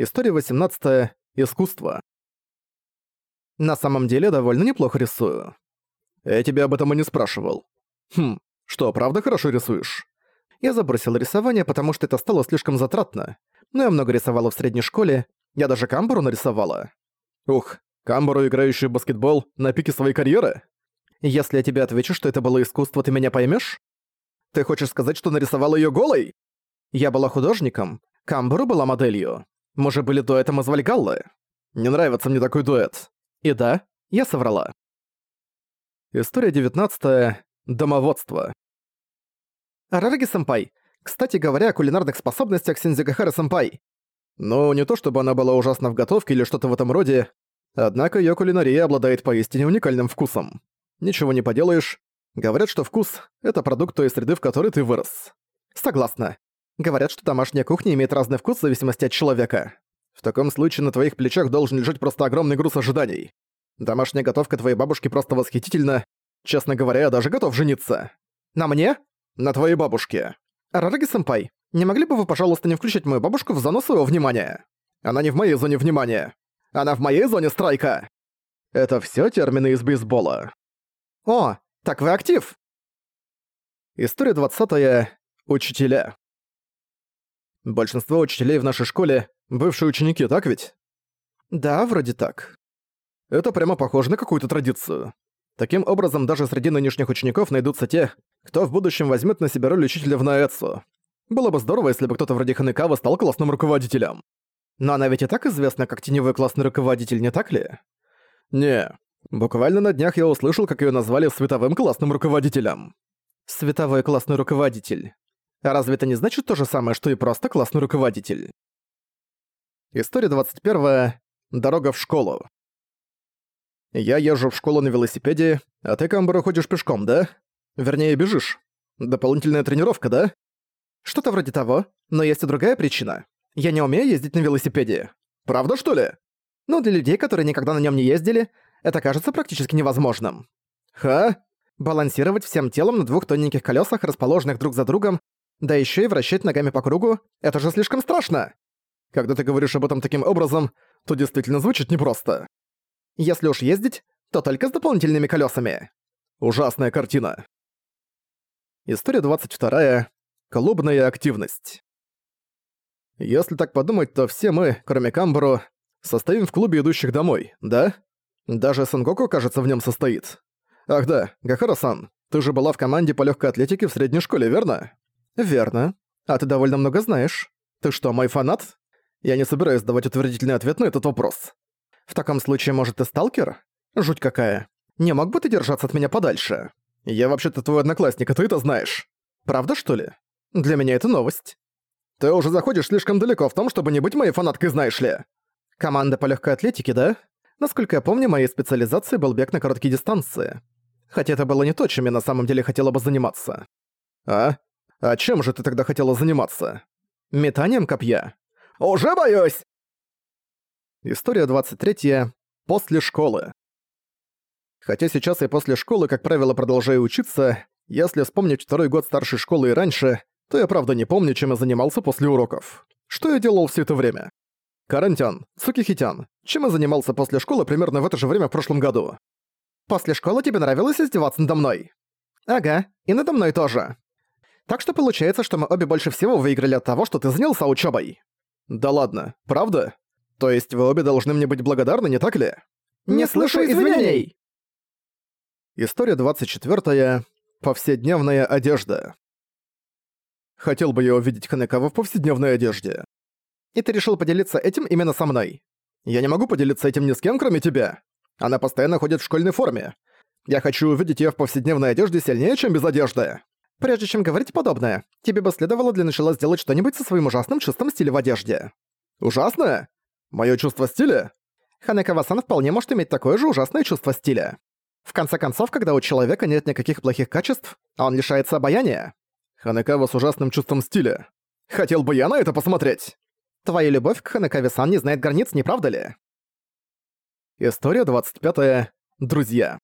История 18. Искусство. На самом деле довольно неплохо рисую. Я тебя об этом и не спрашивал. Хм, что, правда хорошо рисуешь? Я забросил рисование, потому что это стало слишком затратно. Но я много рисовала в средней школе, я даже камбуру нарисовала. Ух, камбуру, играющую в баскетбол, на пике своей карьеры? Если я тебе отвечу, что это было искусство, ты меня поймешь? Ты хочешь сказать, что нарисовала ее голой? Я была художником, камбуру была моделью. Мы же были дуэтом из Вальгаллы. Не нравится мне такой дуэт. И да, я соврала. История 19. Домоводство. Арараги-сэмпай, кстати говоря о кулинарных способностях Синзигахары-сэмпай. Ну, не то чтобы она была ужасна в готовке или что-то в этом роде, однако её кулинария обладает поистине уникальным вкусом. Ничего не поделаешь. Говорят, что вкус — это продукт той среды, в которой ты вырос. Согласна. Говорят, что домашняя кухня имеет разный вкус в зависимости от человека. В таком случае на твоих плечах должен лежать просто огромный груз ожиданий. Домашняя готовка твоей бабушки просто восхитительна. Честно говоря, я даже готов жениться. На мне? На твоей бабушке. Рараги-сэмпай, не могли бы вы, пожалуйста, не включать мою бабушку в зону своего внимания? Она не в моей зоне внимания. Она в моей зоне страйка. Это все термины из бейсбола. О, так вы актив. История 20 -я. Учителя. Большинство учителей в нашей школе — бывшие ученики, так ведь? Да, вроде так. Это прямо похоже на какую-то традицию. Таким образом, даже среди нынешних учеников найдутся те, кто в будущем возьмет на себя роль учителя в Наэцу. Было бы здорово, если бы кто-то вроде Ханекава стал классным руководителем. Но она ведь и так известна как теневой классный руководитель, не так ли? Не. Буквально на днях я услышал, как ее назвали световым классным руководителем. Световой классный руководитель. А разве это не значит то же самое, что и просто классный руководитель? История 21. Дорога в школу. Я езжу в школу на велосипеде, а ты, Камбару, ходишь пешком, да? Вернее, бежишь. Дополнительная тренировка, да? Что-то вроде того, но есть и другая причина. Я не умею ездить на велосипеде. Правда, что ли? Ну, для людей, которые никогда на нем не ездили, это кажется практически невозможным. Ха? Балансировать всем телом на двух тоненьких колесах, расположенных друг за другом, да еще и вращать ногами по кругу — это же слишком страшно. Когда ты говоришь об этом таким образом, то действительно звучит непросто. Если уж ездить, то только с дополнительными колесами. Ужасная картина. История 22. Клубная активность. Если так подумать, то все мы, кроме Камбару, состоим в клубе идущих домой, да? Даже Сангоку, кажется, в нем состоит. Ах да, Гахара-сан, ты же была в команде по легкой атлетике в средней школе, верно? «Верно. А ты довольно много знаешь. Ты что, мой фанат?» Я не собираюсь давать утвердительный ответ на этот вопрос. В таком случае, может, ты сталкер? Жуть какая. Не мог бы ты держаться от меня подальше? Я вообще-то твой одноклассник, а ты это знаешь. Правда, что ли? Для меня это новость. Ты уже заходишь слишком далеко в том, чтобы не быть моей фанаткой, знаешь ли. Команда по легкой атлетике, да? Насколько я помню, моей специализацией был бег на короткие дистанции. Хотя это было не то, чем я на самом деле хотела бы заниматься. А? А чем же ты тогда хотела заниматься? Метанием копья? Уже боюсь! История 23. После школы. Хотя сейчас я после школы, как правило, продолжаю учиться, если вспомнить второй год старшей школы и раньше, то я правда не помню, чем я занимался после уроков. Что я делал все это время? Карантян, Сукихитян, чем я занимался после школы примерно в это же время в прошлом году? После школы тебе нравилось издеваться надо мной? Ага, и надо мной тоже. Так что получается, что мы обе больше всего выиграли от того, что ты занялся учебой. Да ладно, правда? То есть вы обе должны мне быть благодарны, не так ли? Не, не слышу извинений! История 24. Повседневная одежда. Хотел бы я увидеть Ханекава в повседневной одежде. И ты решил поделиться этим именно со мной. Я не могу поделиться этим ни с кем, кроме тебя. Она постоянно ходит в школьной форме. Я хочу увидеть её в повседневной одежде сильнее, чем без одежды. Прежде чем говорить подобное, тебе бы следовало для начала сделать что-нибудь со своим ужасным чувством стиля в одежде. Ужасное? Моё чувство стиля? Ханекава-сан вполне может иметь такое же ужасное чувство стиля. В конце концов, когда у человека нет никаких плохих качеств, он лишается обаяния. Ханекава с ужасным чувством стиля. Хотел бы я на это посмотреть. Твоя любовь к Ханекаве-сан не знает границ, не правда ли? История 25. Друзья.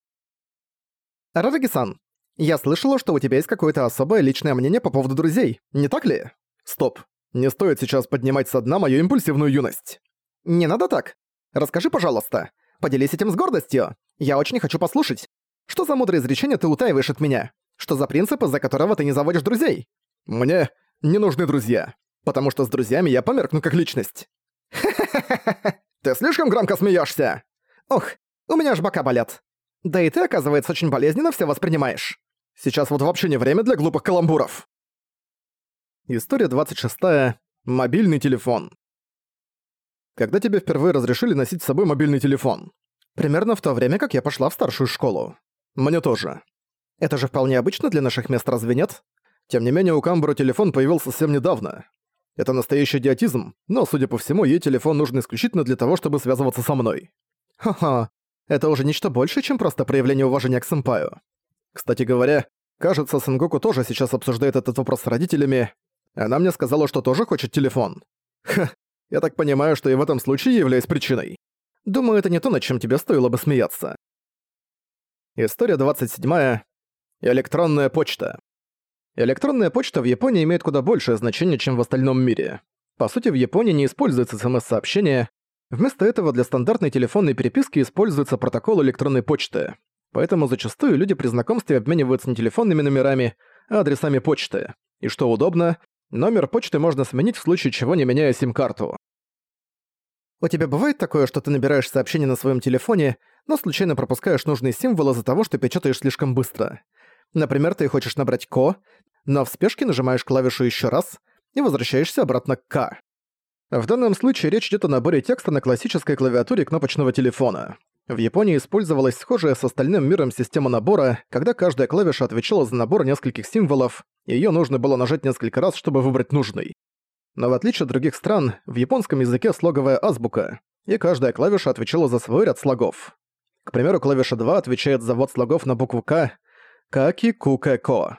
Рараги-сан, я слышала, что у тебя есть какое-то особое личное мнение по поводу друзей, не так ли? Стоп. Не стоит сейчас поднимать со дна мою импульсивную юность. Не надо так. Расскажи, пожалуйста. Поделись этим с гордостью. Я очень хочу послушать. Что за мудрое изречение ты утаиваешь от меня? Что за принцип, из-за которого ты не заводишь друзей? Мне не нужны друзья. Потому что с друзьями я померкну как личность. Ты слишком громко смеешься. Ох, у меня аж бока болят. Да и ты, оказывается, очень болезненно все воспринимаешь. Сейчас вот вообще не время для глупых каламбуров. История 26. Мобильный телефон. Когда тебе впервые разрешили носить с собой мобильный телефон? Примерно в то время, как я пошла в старшую школу. Мне тоже. Это же вполне обычно для наших мест, разве нет? Тем не менее, у Камбру телефон появился совсем недавно. Это настоящий идиотизм, но, судя по всему, ей телефон нужен исключительно для того, чтобы связываться со мной. Ха-ха, это уже нечто большее, чем просто проявление уважения к сэмпаю. Кстати говоря, кажется, Сенгоку тоже сейчас обсуждает этот вопрос с родителями. Она мне сказала, что тоже хочет телефон. Ха, я так понимаю, что и в этом случае являюсь причиной. Думаю, это не то, над чем тебе стоило бы смеяться. История 27. Электронная почта. Электронная почта в Японии имеет куда большее значение, чем в остальном мире. По сути, в Японии не используется смс-сообщение. Вместо этого для стандартной телефонной переписки используется протокол электронной почты. Поэтому зачастую люди при знакомстве обмениваются не телефонными номерами, а адресами почты. И что удобно, номер почты можно сменить в случае чего, не меняя сим-карту. У тебя бывает такое, что ты набираешь сообщение на своем телефоне, но случайно пропускаешь нужные символы из-за того, что печатаешь слишком быстро. Например, ты хочешь набрать «ко», но в спешке нажимаешь клавишу еще раз и возвращаешься обратно к «к». В данном случае речь идет о наборе текста на классической клавиатуре кнопочного телефона. В Японии использовалась схожая с остальным миром система набора, когда каждая клавиша отвечала за набор нескольких символов, и её нужно было нажать несколько раз, чтобы выбрать нужный. Но в отличие от других стран, в японском языке слоговая азбука, и каждая клавиша отвечала за свой ряд слогов. К примеру, клавиша 2 отвечает за ввод слогов на букву «К», «Каки Куке Ко».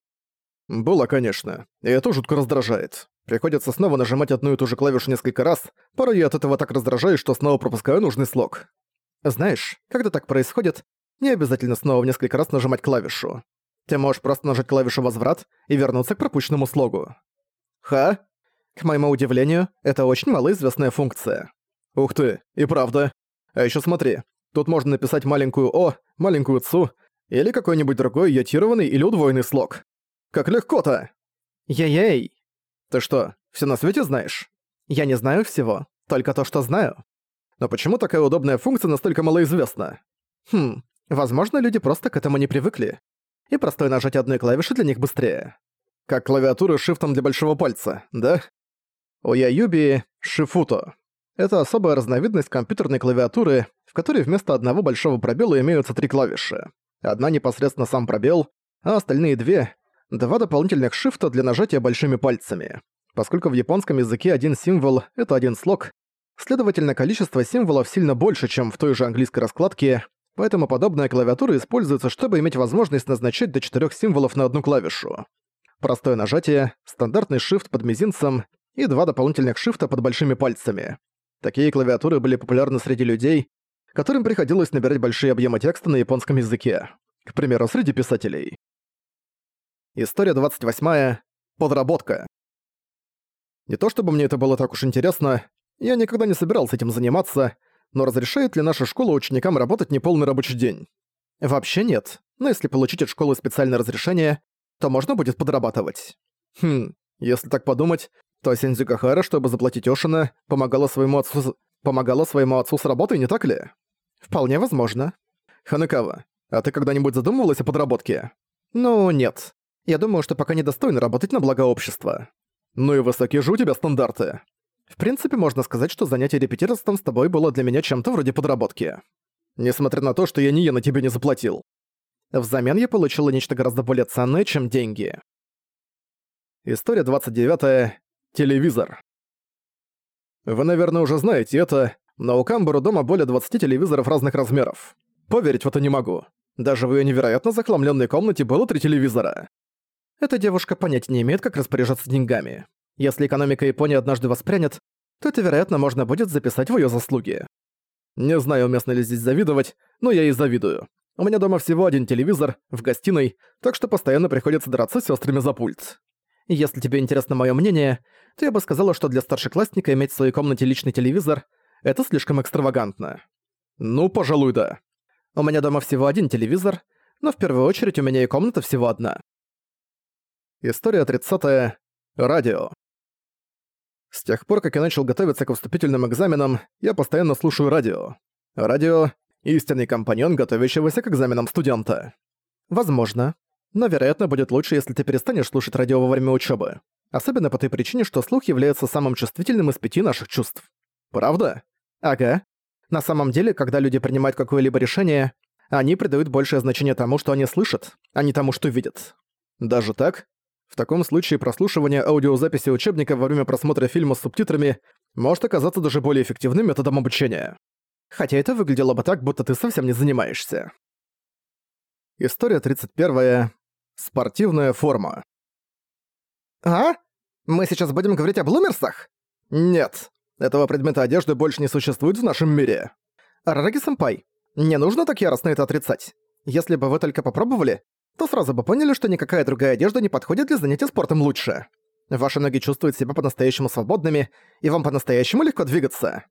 Было, конечно, и это жутко раздражает. Приходится снова нажимать одну и ту же клавишу несколько раз, порой я от этого так раздражаюсь, что снова пропускаю нужный слог. Знаешь, когда так происходит, не обязательно снова в несколько раз нажимать клавишу. Ты можешь просто нажать клавишу «Возврат» и вернуться к пропущенному слогу. Ха? К моему удивлению, это очень малоизвестная функция. Ух ты, и правда. А ещё смотри, тут можно написать маленькую «О», маленькую «Цу» или какой-нибудь другой ятированный или удвоенный слог. Как легко-то! Ей-ей! Ты что, всё на свете знаешь? Я не знаю всего, только то, что знаю. Но почему такая удобная функция настолько малоизвестна? Хм, возможно, люди просто к этому не привыкли. И простое нажатие одной клавиши для них быстрее. Как клавиатура шифтом для большого пальца, да? У Яюби — шифуто. Это особая разновидность компьютерной клавиатуры, в которой вместо одного большого пробела имеются три клавиши. Одна непосредственно сам пробел, а остальные две — два дополнительных шифта для нажатия большими пальцами. Поскольку в японском языке один символ — это один слог, следовательно, количество символов сильно больше, чем в той же английской раскладке, поэтому подобная клавиатура используется, чтобы иметь возможность назначать до четырех символов на одну клавишу. Простое нажатие, стандартный shift под мизинцем и два дополнительных шифта под большими пальцами. Такие клавиатуры были популярны среди людей, которым приходилось набирать большие объемы текста на японском языке. К примеру, среди писателей. История 28. Подработка. Не то чтобы мне это было так уж интересно, я никогда не собирался этим заниматься, но разрешает ли наша школа ученикам работать неполный рабочий день? Вообще нет, но если получить от школы специальное разрешение, то можно будет подрабатывать. Хм, если так подумать, то Кахара, чтобы заплатить Ошина, помогала своему отцу помогала своему отцу с работой, не так ли? Вполне возможно. Ханекава, а ты когда-нибудь задумывалась о подработке? Ну, нет. Я думаю, что пока недостойно работать на благо общества. Ну и высокие же у тебя стандарты. В принципе, можно сказать, что занятие репетиторством с тобой было для меня чем-то вроде подработки. Несмотря на то, что я ни на тебе не заплатил. Взамен я получила нечто гораздо более ценное, чем деньги. История 29. Телевизор. Вы, наверное, уже знаете это, но у Камбару дома более 20 телевизоров разных размеров. Поверить в это не могу. Даже в её невероятно захламлённой комнате было три телевизора. Эта девушка понятия не имеет, как распоряжаться деньгами. Если экономика Японии однажды воспрянет, то это, вероятно, можно будет записать в её заслуги. Не знаю, уместно ли здесь завидовать, но я и завидую. У меня дома всего один телевизор, в гостиной, так что постоянно приходится драться с сёстрами за пульт. Если тебе интересно моё мнение, то я бы сказала, что для старшеклассника иметь в своей комнате личный телевизор Это слишком экстравагантно. Ну, пожалуй, да. У меня дома всего один телевизор, но в первую очередь у меня и комната всего одна. История 30 -я. Радио. С тех пор, как я начал готовиться к вступительным экзаменам, я постоянно слушаю радио. Радио — истинный компаньон, готовящегося к экзаменам студента. Возможно. Но, вероятно, будет лучше, если ты перестанешь слушать радио во время учебы. Особенно по той причине, что слух является самым чувствительным из пяти наших чувств. Правда? Ага. На самом деле, когда люди принимают какое-либо решение, они придают большее значение тому, что они слышат, а не тому, что видят. Даже так? В таком случае прослушивание аудиозаписи учебника во время просмотра фильма с субтитрами может оказаться даже более эффективным методом обучения. Хотя это выглядело бы так, будто ты совсем не занимаешься. История 31. Спортивная форма. А? Мы сейчас будем говорить о блумерсах? Нет. Этого предмета одежды больше не существует в нашем мире. Рараги-сэмпай, не нужно так яростно это отрицать. Если бы вы только попробовали, то сразу бы поняли, что никакая другая одежда не подходит для занятия спортом лучше. Ваши ноги чувствуют себя по-настоящему свободными, и вам по-настоящему легко двигаться.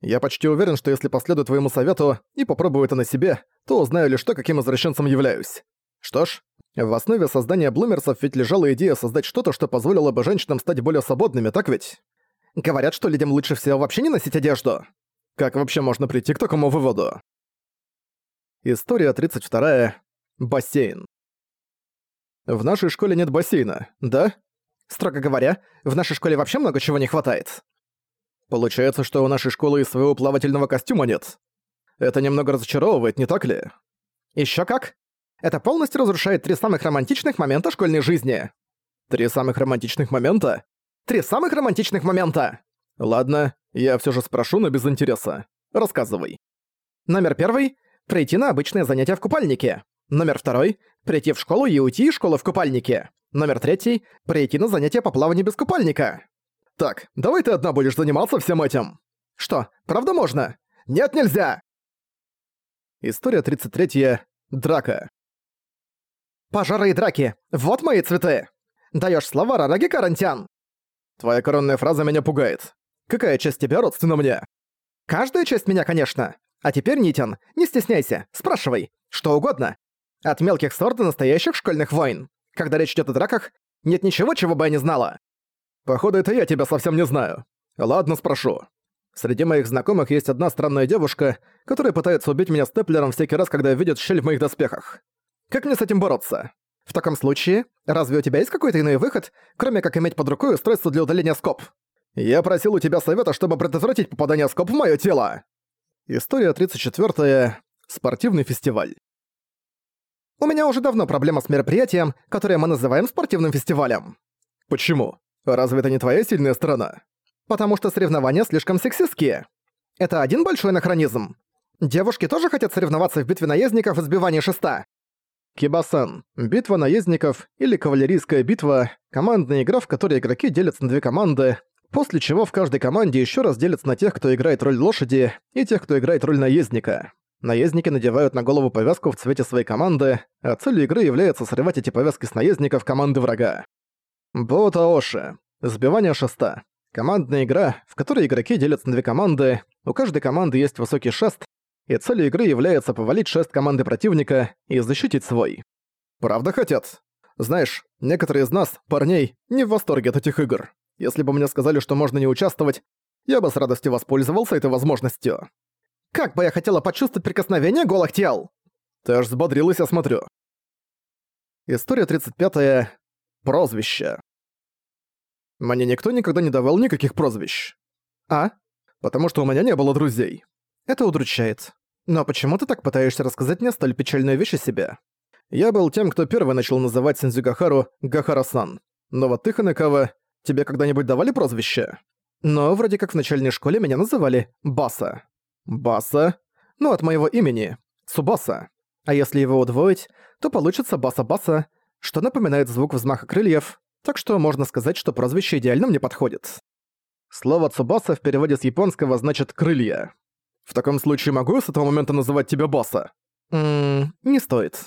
Я почти уверен, что если последую твоему совету и попробую это на себе, то узнаю лишь то, каким извращенцем являюсь. Что ж, в основе создания блумерсов ведь лежала идея создать что-то, что позволило бы женщинам стать более свободными, так ведь? Говорят, что людям лучше всего вообще не носить одежду. Как вообще можно прийти к такому выводу? История 32. Бассейн. В нашей школе нет бассейна, да? Строго говоря, в нашей школе вообще много чего не хватает. Получается, что у нашей школы и своего плавательного костюма нет. Это немного разочаровывает, не так ли? Ещё как? Это полностью разрушает три самых романтичных момента школьной жизни. Три самых романтичных момента? Три самых романтичных момента! Ладно, я всё же спрошу, но без интереса. Рассказывай. Номер первый — прийти на обычное занятие в купальнике. Номер второй — прийти в школу и уйти из школы в купальнике. Номер третий — прийти на занятие по плаванию без купальника. Так, давай ты одна будешь заниматься всем этим. Что, правда можно? Нет, нельзя! История 33. Драка. Пожары и драки. Вот мои цветы. Даешь слова Рараги Карантян. Твоя коронная фраза меня пугает. Какая часть тебя родственна мне? Каждая часть меня, конечно. А теперь, Нитян, не стесняйся, спрашивай. Что угодно. От мелких ссор до настоящих школьных войн. Когда речь идет о драках, нет ничего, чего бы я не знала. Походу, это я тебя совсем не знаю. Ладно, спрошу. Среди моих знакомых есть одна странная девушка, которая пытается убить меня степлером всякий раз, когда видит щель в моих доспехах. Как мне с этим бороться? В таком случае, разве у тебя есть какой-то иной выход, кроме как иметь под рукой устройство для удаления скоб? Я просил у тебя совета, чтобы предотвратить попадание скоб в моё тело. История 34. Спортивный фестиваль. У меня уже давно проблема с мероприятием, которое мы называем спортивным фестивалем. Почему? Разве это не твоя сильная сторона? Потому что соревнования слишком сексистские. Это один большой анахронизм. Девушки тоже хотят соревноваться в битве наездников и сбивании шеста. Кибасан. Битва наездников или кавалерийская битва – командная игра, в которой игроки делятся на две команды, после чего в каждой команде еще раз делятся на тех, кто играет роль лошади, и тех, кто играет роль наездника. Наездники надевают на голову повязку в цвете своей команды, а целью игры является срывать эти повязки с наездников команды врага. Боутаоши. Сбивание шеста. Командная игра, в которой игроки делятся на две команды, у каждой команды есть высокий шест, и целью игры является повалить шест команды противника и защитить свой. Правда хотят? Знаешь, некоторые из нас, парней, не в восторге от этих игр. Если бы мне сказали, что можно не участвовать, я бы с радостью воспользовался этой возможностью. Как бы я хотела почувствовать прикосновение голых тел! Ты аж взбодрилась, я смотрю. История 35. -я. Прозвище. Мне никто никогда не давал никаких прозвищ. А? Потому что у меня не было друзей. Это удручает. Но почему ты так пытаешься рассказать мне столь печальную вещь о себе? Я был тем, кто первый начал называть Синдзюгахару Гахара-сан. Но вот ты, Ханекава, тебе когда-нибудь давали прозвище? Но вроде как в начальной школе меня называли Баса. Баса? Ну, от моего имени. Субаса. А если его удвоить, то получится Баса-Баса, что напоминает звук взмаха крыльев, так что можно сказать, что прозвище идеально мне подходит. Слово «цубаса» в переводе с японского значит «крылья». В таком случае могу с этого момента называть тебя Баса? Ммм, не стоит.